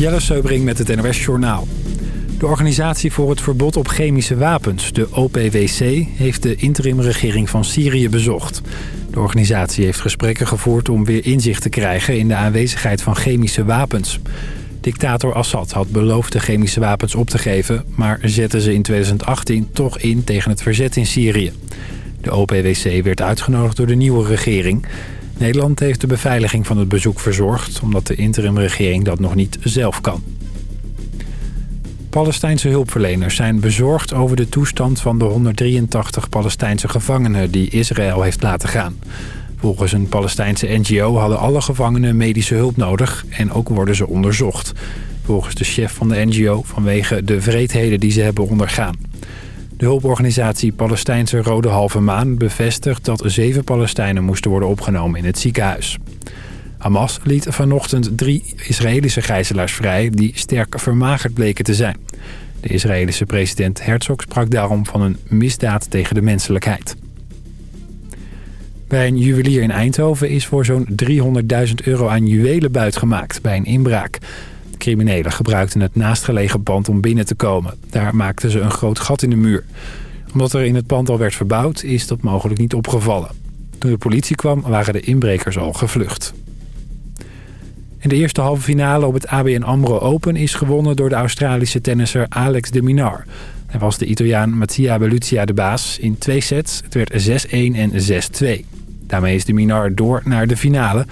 Jelle Seubring met het NOS Journaal. De Organisatie voor het Verbod op Chemische Wapens, de OPWC... heeft de interimregering van Syrië bezocht. De organisatie heeft gesprekken gevoerd om weer inzicht te krijgen... in de aanwezigheid van chemische wapens. Dictator Assad had beloofd de chemische wapens op te geven... maar zette ze in 2018 toch in tegen het verzet in Syrië. De OPWC werd uitgenodigd door de nieuwe regering... Nederland heeft de beveiliging van het bezoek verzorgd... omdat de interimregering dat nog niet zelf kan. Palestijnse hulpverleners zijn bezorgd over de toestand van de 183 Palestijnse gevangenen die Israël heeft laten gaan. Volgens een Palestijnse NGO hadden alle gevangenen medische hulp nodig en ook worden ze onderzocht. Volgens de chef van de NGO vanwege de vreedheden die ze hebben ondergaan. De hulporganisatie Palestijnse Rode Halve Maan bevestigt dat zeven Palestijnen moesten worden opgenomen in het ziekenhuis. Hamas liet vanochtend drie Israëlische gijzelaars vrij die sterk vermagerd bleken te zijn. De Israëlische president Herzog sprak daarom van een misdaad tegen de menselijkheid. Bij een juwelier in Eindhoven is voor zo'n 300.000 euro aan juwelen buitgemaakt bij een inbraak. Criminelen gebruikten het naastgelegen pand om binnen te komen. Daar maakten ze een groot gat in de muur. Omdat er in het pand al werd verbouwd, is dat mogelijk niet opgevallen. Toen de politie kwam, waren de inbrekers al gevlucht. En de eerste halve finale op het ABN AMRO Open is gewonnen door de Australische tennisser Alex de Minar. Hij was de Italiaan Mattia Belluccia de baas in twee sets. Het werd 6-1 en 6-2. Daarmee is de Minar door naar de finale.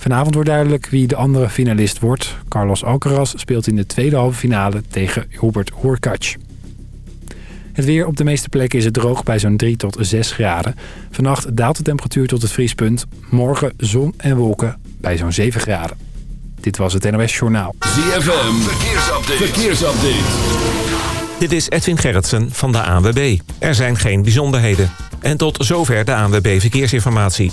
Vanavond wordt duidelijk wie de andere finalist wordt. Carlos Alcaraz speelt in de tweede halve finale tegen Hubert Hurkacz. Het weer op de meeste plekken is het droog bij zo'n 3 tot 6 graden. Vannacht daalt de temperatuur tot het vriespunt. Morgen zon en wolken bij zo'n 7 graden. Dit was het NOS Journaal. ZFM, verkeersupdate. verkeersupdate. Dit is Edwin Gerritsen van de ANWB. Er zijn geen bijzonderheden. En tot zover de ANWB Verkeersinformatie.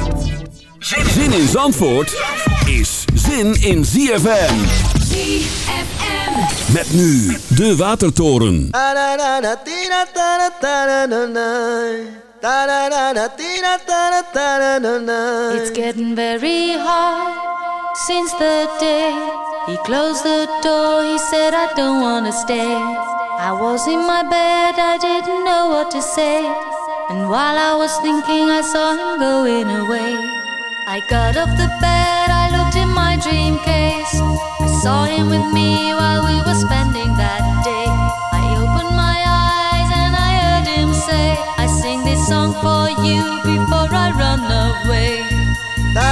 Zin in Zandvoort is zin in ZFM. ZFM. Met nu de Watertoren. It's getting very hard since the day he closed the door. He said, I don't wanna stay. I was in my bed, I didn't know what to say. And while I was thinking, I saw him going away. I got off the bed, I looked in my dream case. I saw him with me while we were spending that day. I opened my eyes and I heard him say, I sing this song for you before I run away. I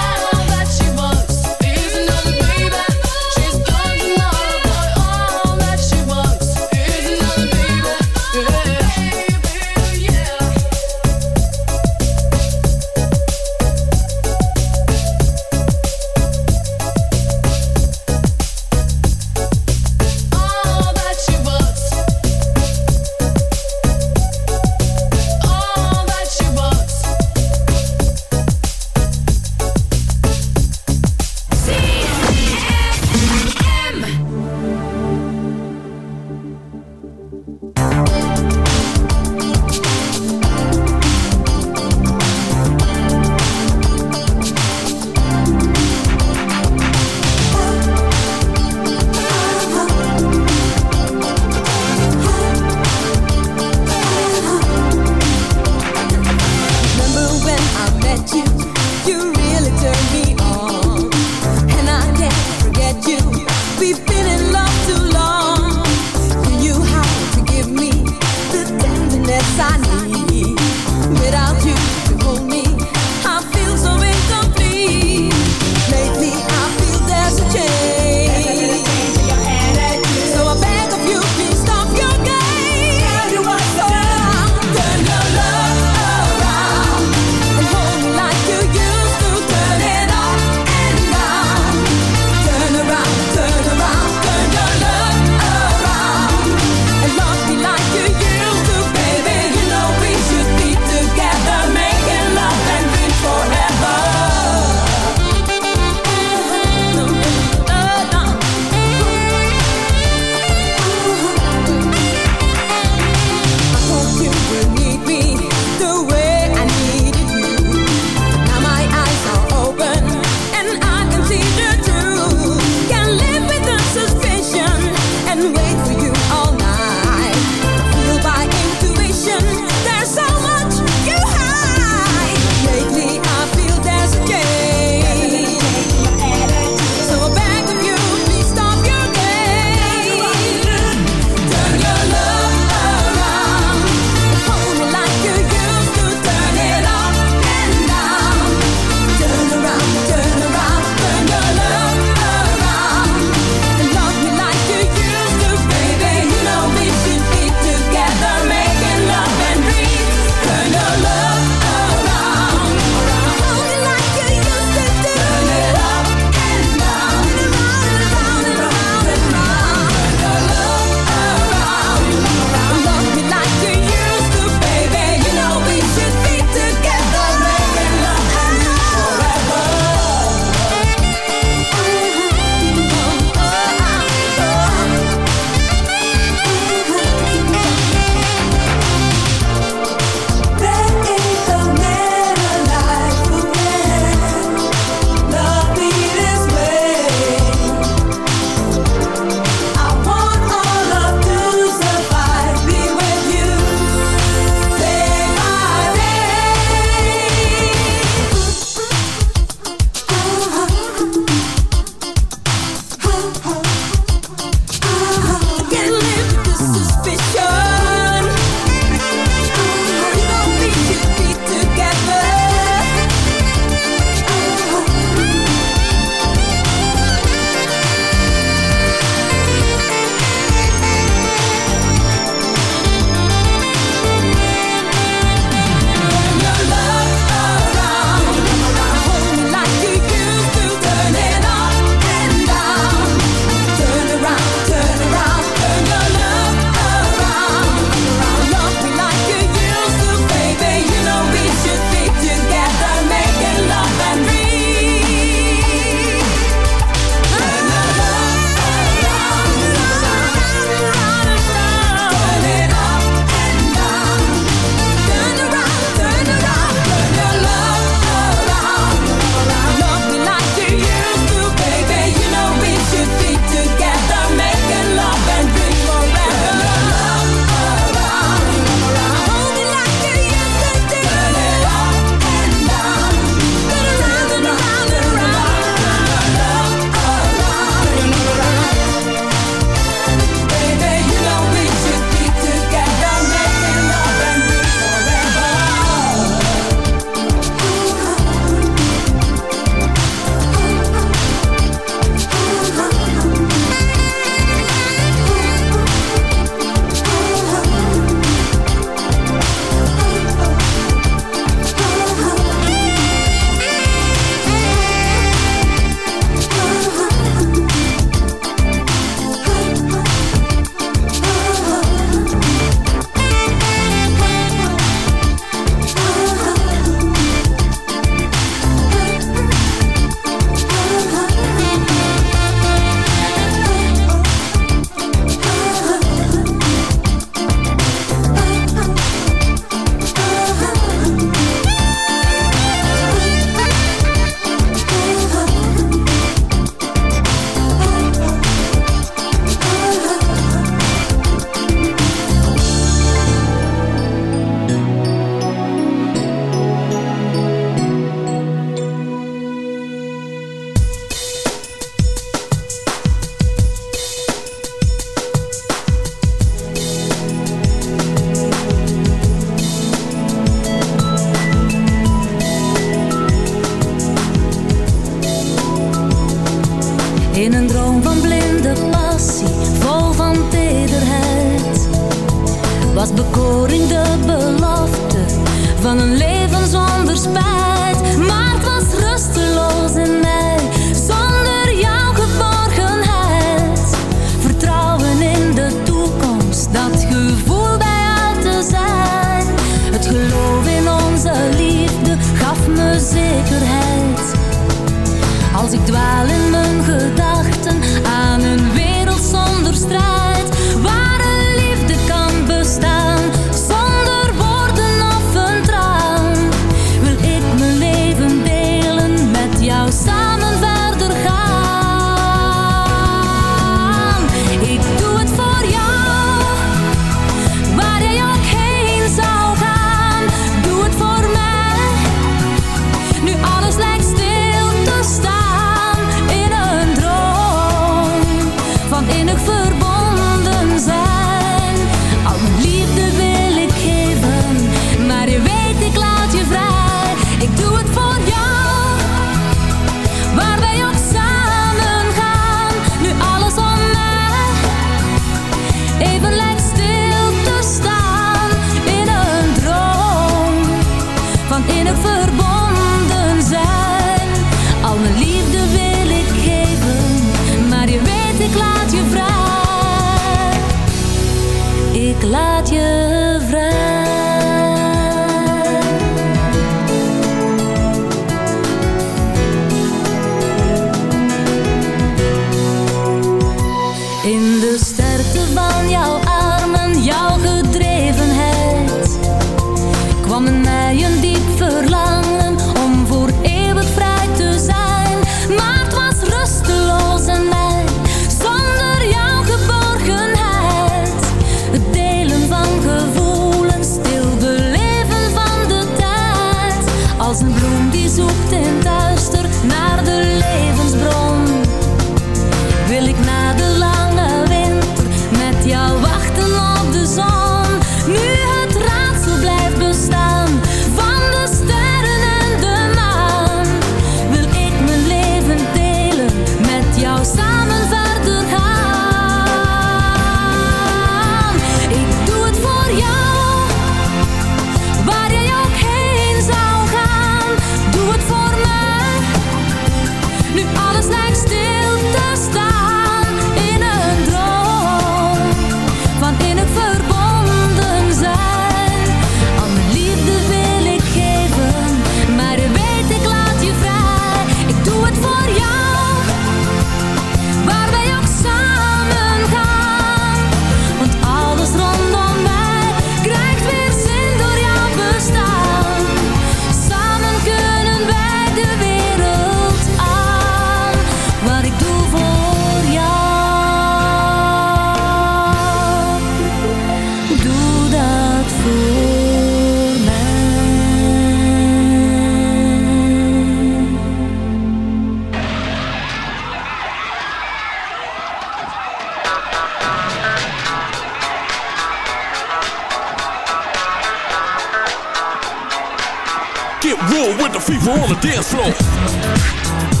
Roll with the fever on the dance floor.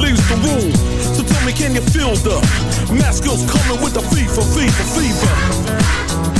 Leaves the room. So tell me, can you feel the mask coming with the fever, fever, fever?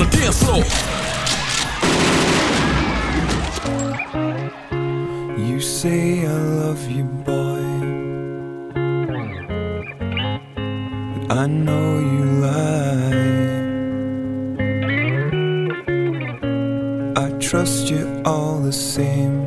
The dance floor. You say I love you, boy. But I know you lie. I trust you all the same.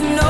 no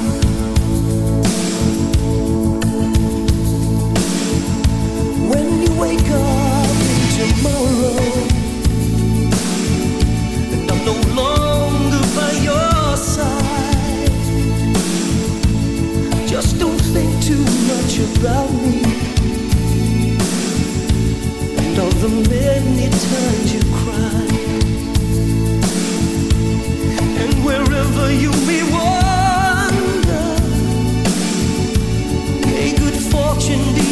No longer by your side, just don't think too much about me. And all the many times you. And wherever you may wander, may good fortune be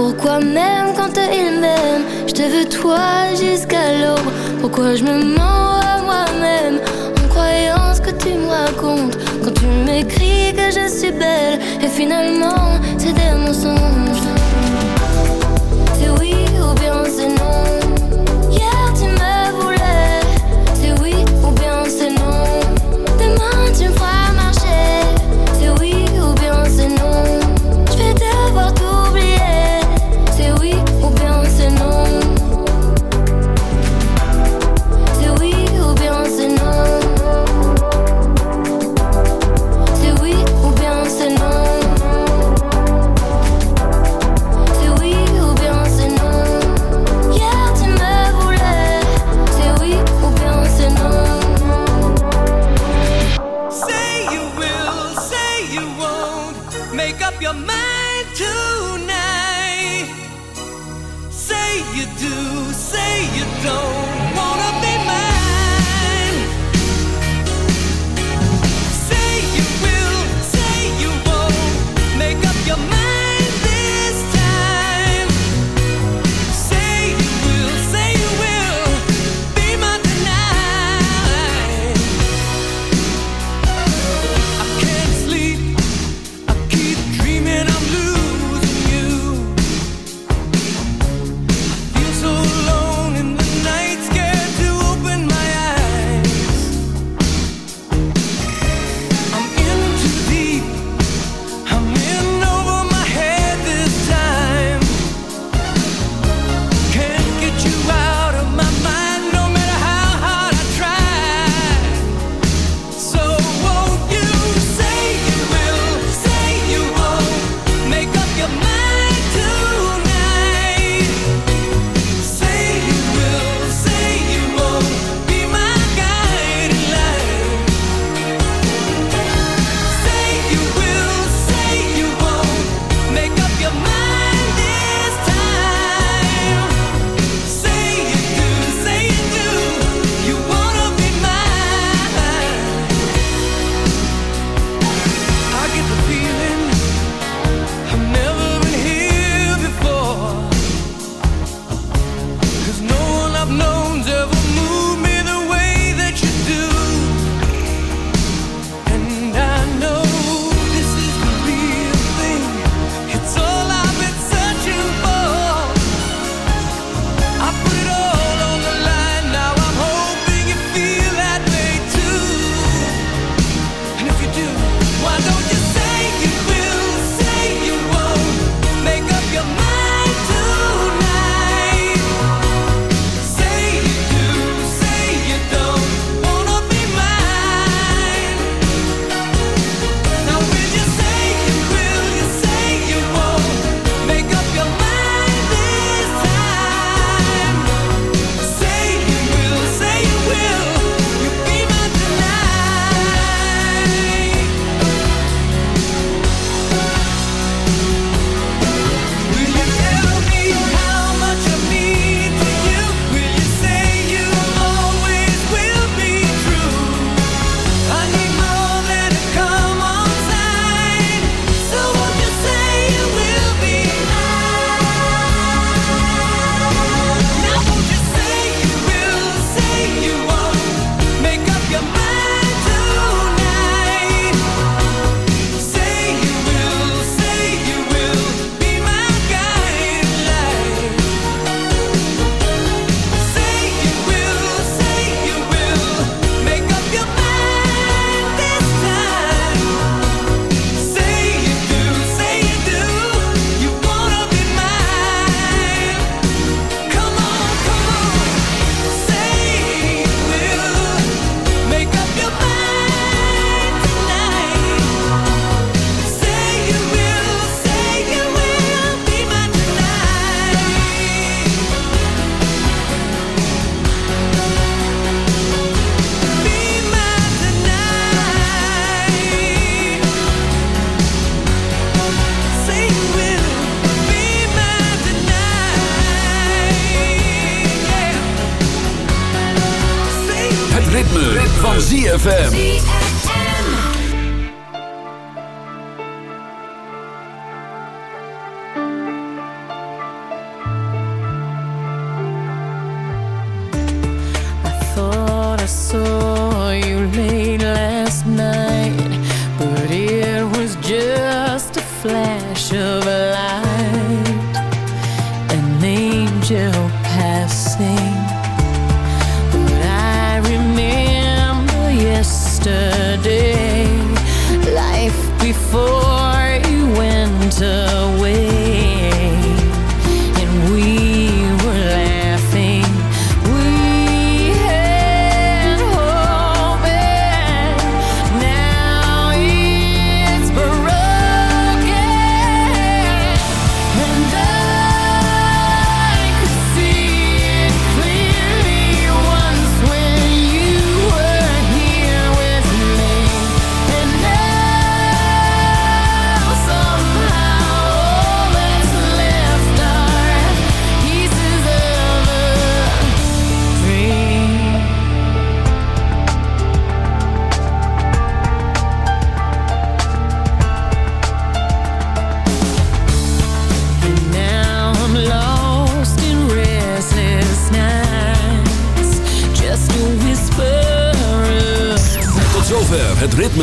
Pourquoi même quand ils m'aiment, je te veux toi jusqu'à l'aube. Pourquoi je me mens à moi-même en croyant ce que tu me racontes? Quand tu m'écris que je suis belle et finalement c'est des mensonges. C'est oui ou bien c'est non. Hier tu me voulais, c'est oui ou bien c'est non. Demain tu me feras you do, say you don't. van ZFM.